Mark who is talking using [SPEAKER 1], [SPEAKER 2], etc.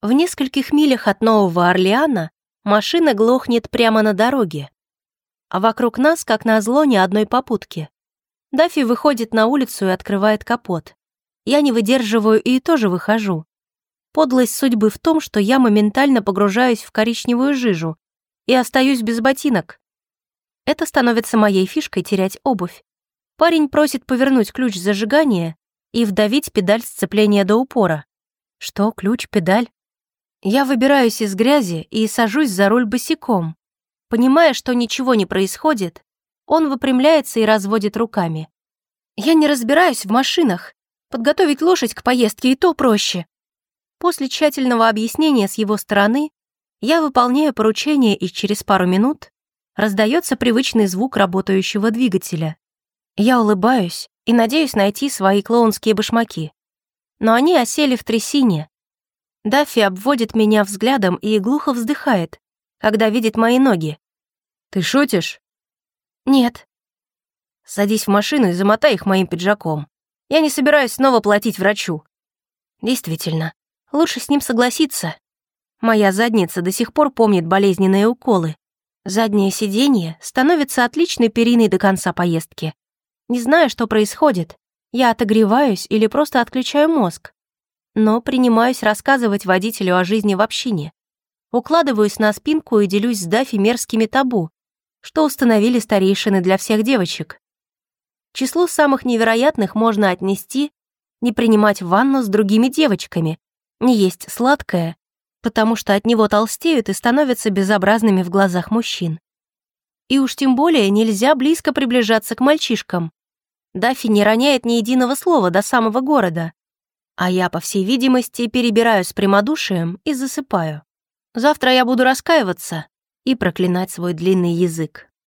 [SPEAKER 1] В нескольких милях от Нового Орлеана машина глохнет прямо на дороге. А вокруг нас, как назло, ни одной попутки. Даффи выходит на улицу и открывает капот. Я не выдерживаю и тоже выхожу. Подлость судьбы в том, что я моментально погружаюсь в коричневую жижу и остаюсь без ботинок. Это становится моей фишкой терять обувь. Парень просит повернуть ключ зажигания и вдавить педаль сцепления до упора. Что, ключ, педаль? Я выбираюсь из грязи и сажусь за руль босиком. Понимая, что ничего не происходит, он выпрямляется и разводит руками. Я не разбираюсь в машинах. Подготовить лошадь к поездке и то проще. После тщательного объяснения с его стороны я выполняю поручение, и через пару минут раздается привычный звук работающего двигателя. Я улыбаюсь и надеюсь найти свои клоунские башмаки. Но они осели в трясине, Даффи обводит меня взглядом и глухо вздыхает, когда видит мои ноги.
[SPEAKER 2] «Ты шутишь?»
[SPEAKER 1] «Нет».
[SPEAKER 2] «Садись в машину и замотай их моим пиджаком. Я не собираюсь снова платить врачу».
[SPEAKER 1] «Действительно, лучше с ним согласиться. Моя задница до сих пор помнит болезненные уколы. Заднее сиденье становится отличной периной до конца поездки. Не знаю, что происходит. Я отогреваюсь или просто отключаю мозг но принимаюсь рассказывать водителю о жизни в общине. Укладываюсь на спинку и делюсь с Дафи мерзкими табу, что установили старейшины для всех девочек. Число самых невероятных можно отнести не принимать ванну с другими девочками, не есть сладкое, потому что от него толстеют и становятся безобразными в глазах мужчин. И уж тем более нельзя близко приближаться к мальчишкам. Дафи не роняет ни единого слова до самого города. А я, по всей видимости, перебираю с прямодушием и засыпаю. Завтра я буду раскаиваться и проклинать свой длинный язык.